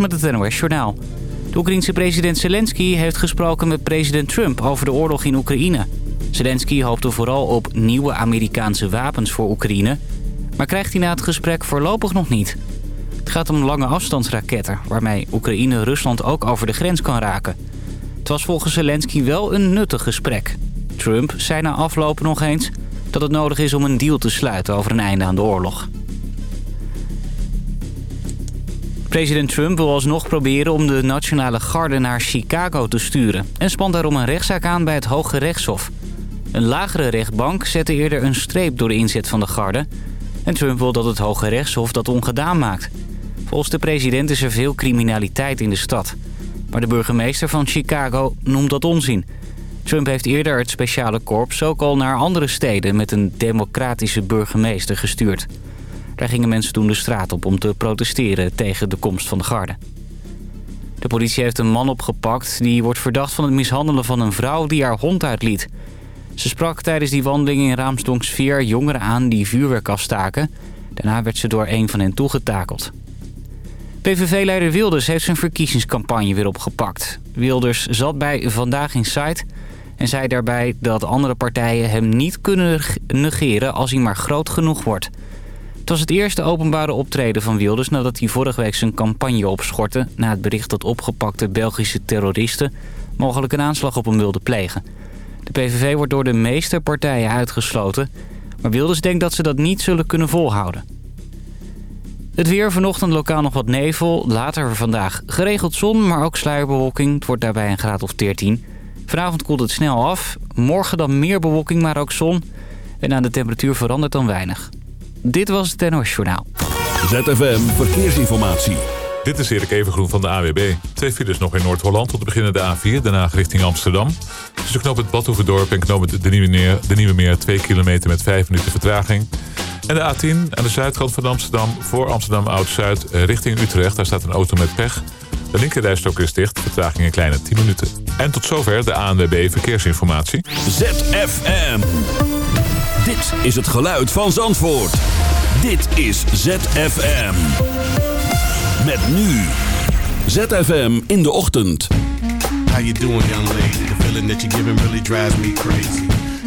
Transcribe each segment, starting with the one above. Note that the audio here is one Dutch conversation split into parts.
met het NOS Journaal. De Oekraïense president Zelensky heeft gesproken met president Trump over de oorlog in Oekraïne. Zelensky hoopte vooral op nieuwe Amerikaanse wapens voor Oekraïne... maar krijgt hij na het gesprek voorlopig nog niet. Het gaat om lange afstandsraketten... waarmee Oekraïne Rusland ook over de grens kan raken. Het was volgens Zelensky wel een nuttig gesprek. Trump zei na afloop nog eens dat het nodig is om een deal te sluiten over een einde aan de oorlog. President Trump wil alsnog proberen om de Nationale Garde naar Chicago te sturen... en spant daarom een rechtszaak aan bij het Hoge Rechtshof. Een lagere rechtbank zette eerder een streep door de inzet van de garde... en Trump wil dat het Hoge Rechtshof dat ongedaan maakt. Volgens de president is er veel criminaliteit in de stad. Maar de burgemeester van Chicago noemt dat onzin. Trump heeft eerder het speciale korps ook al naar andere steden... met een democratische burgemeester gestuurd... Daar gingen mensen toen de straat op om te protesteren tegen de komst van de garde. De politie heeft een man opgepakt die wordt verdacht van het mishandelen van een vrouw die haar hond uitliet. Ze sprak tijdens die wandeling in Raamsdonksveer jongeren aan die vuurwerk afstaken. Daarna werd ze door een van hen toegetakeld. PVV-leider Wilders heeft zijn verkiezingscampagne weer opgepakt. Wilders zat bij Vandaag in Site en zei daarbij dat andere partijen hem niet kunnen negeren als hij maar groot genoeg wordt. Het was het eerste openbare optreden van Wilders nadat hij vorige week zijn campagne opschortte... na het bericht dat opgepakte Belgische terroristen mogelijk een aanslag op hem wilden plegen. De PVV wordt door de meeste partijen uitgesloten... maar Wilders denkt dat ze dat niet zullen kunnen volhouden. Het weer vanochtend lokaal nog wat nevel. Later vandaag geregeld zon, maar ook sluierbewolking. Het wordt daarbij een graad of 14. Vanavond koelt het snel af. Morgen dan meer bewolking, maar ook zon. En aan de temperatuur verandert dan weinig. Dit was het NOS Journaal. ZFM Verkeersinformatie. Dit is Erik Evengroen van de AWB. Twee files nog in Noord-Holland tot de beginnen de A4, daarna richting Amsterdam. Tussen knoop het Badhoevedorp en knoop het de Nieuwe, Meer, de Nieuwe Meer 2 kilometer met 5 minuten vertraging. En de A10 aan de zuidkant van Amsterdam voor Amsterdam Oud-Zuid richting Utrecht. Daar staat een auto met pech. De linkerrijstok is dicht, vertraging een kleine 10 minuten. En tot zover de ANWB Verkeersinformatie. ZFM. Dit is het geluid van Zandvoort. Dit is ZFM. Met nu. ZFM in de ochtend. How you doing, young lady? The feeling that you're giving really drives me crazy.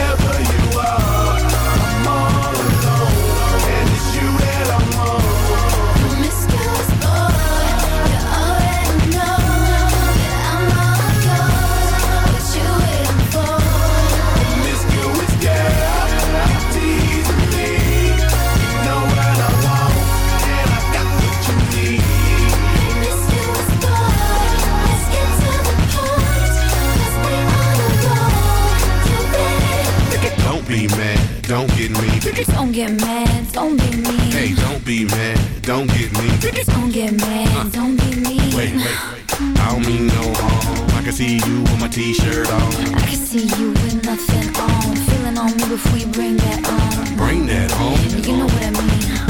wherever you. Get me. Don't get mad, don't be mean. Hey, don't be mad, don't get me. Don't get mad, don't be mean. Wait, wait, wait. I don't mean no harm. I can see you with my t-shirt on. I can see you with nothing on. Feeling on me before you bring that on. Bring that home. You know what I mean.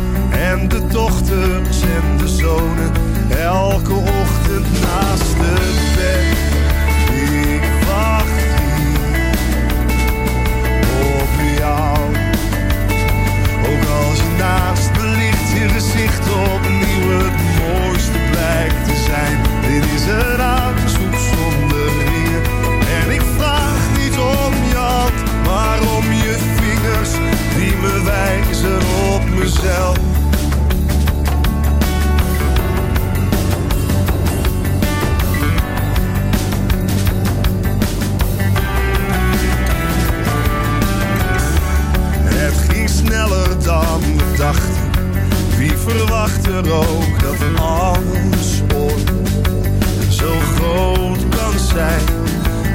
en de dochters en de zonen. Elke ochtend naast het bed. Ik wacht hier op jou. Ook als je naast me ligt, je gezicht opnieuw het mooiste blijkt te zijn. Dit is een aanzoek zonder weer. En ik vraag niet om je maar om je vingers die me wijzen op mezelf. Verwacht er ook dat alles ooit zo groot kan zijn?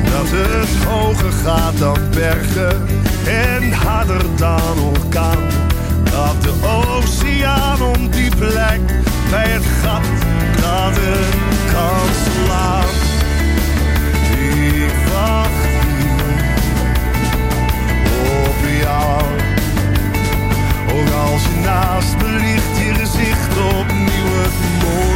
Dat het hoger gaat dan bergen en harder dan orkaan. Dat de oceaan om die plek bij het gat dat het kan slaan. Ik wacht als je naast me ligt, je gezicht opnieuw het mooiste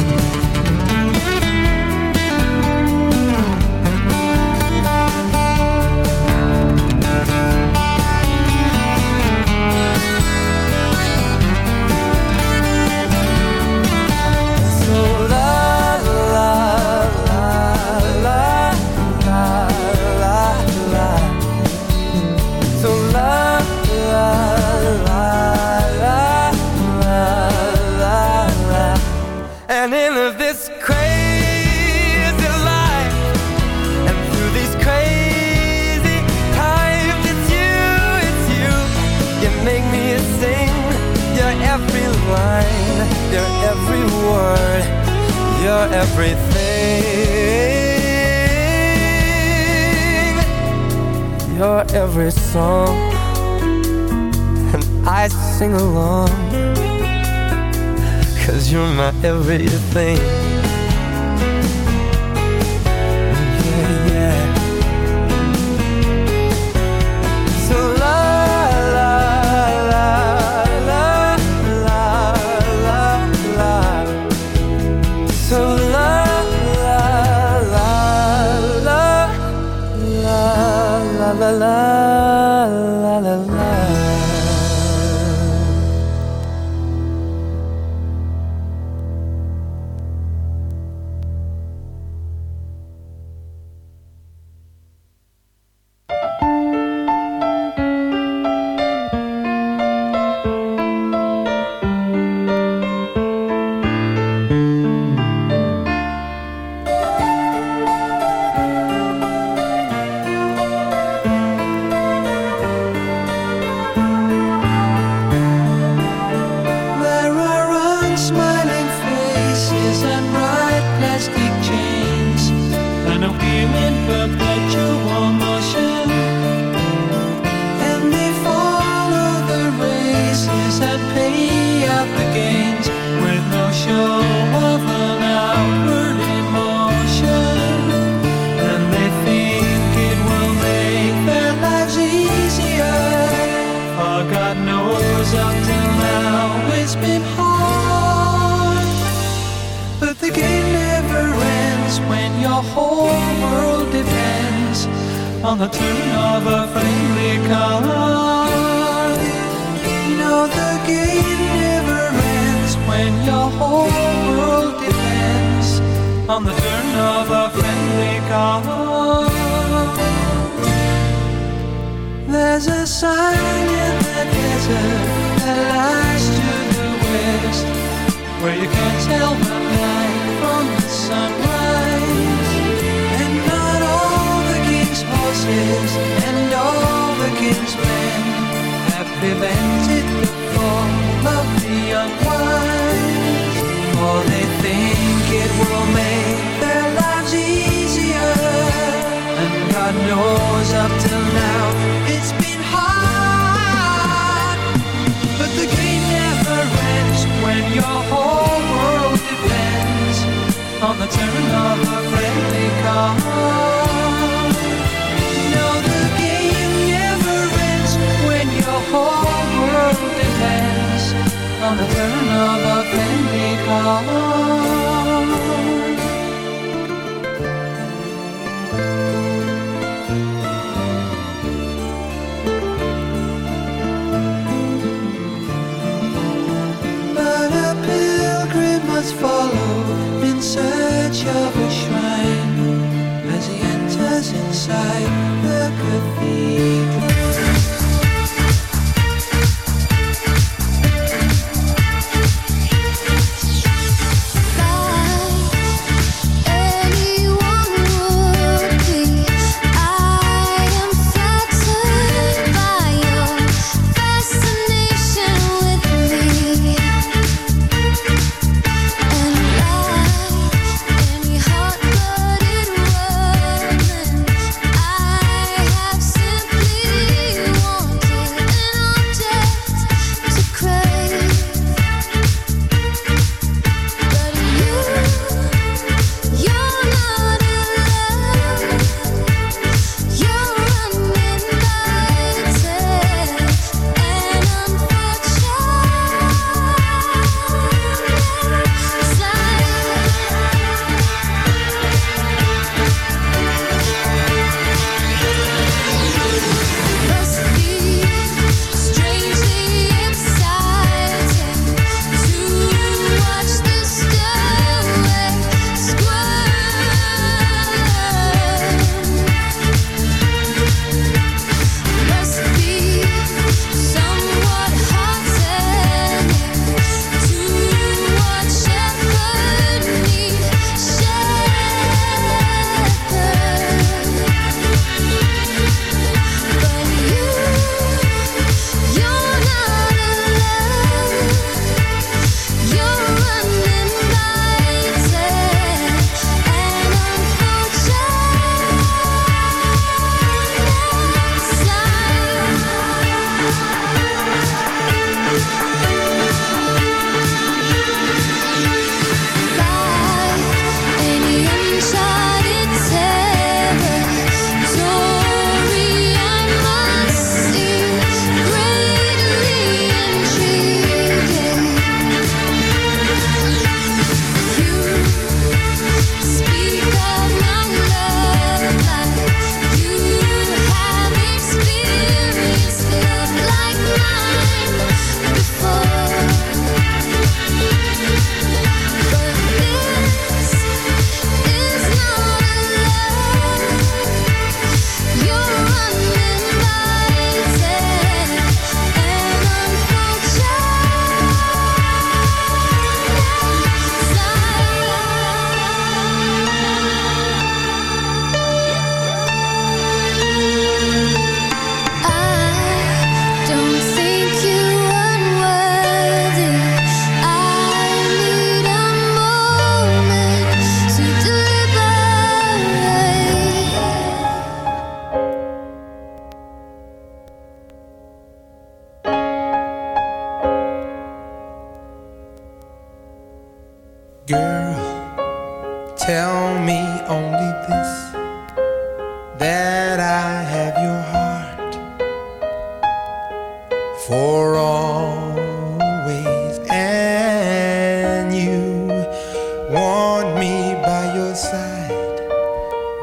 아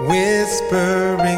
whispering.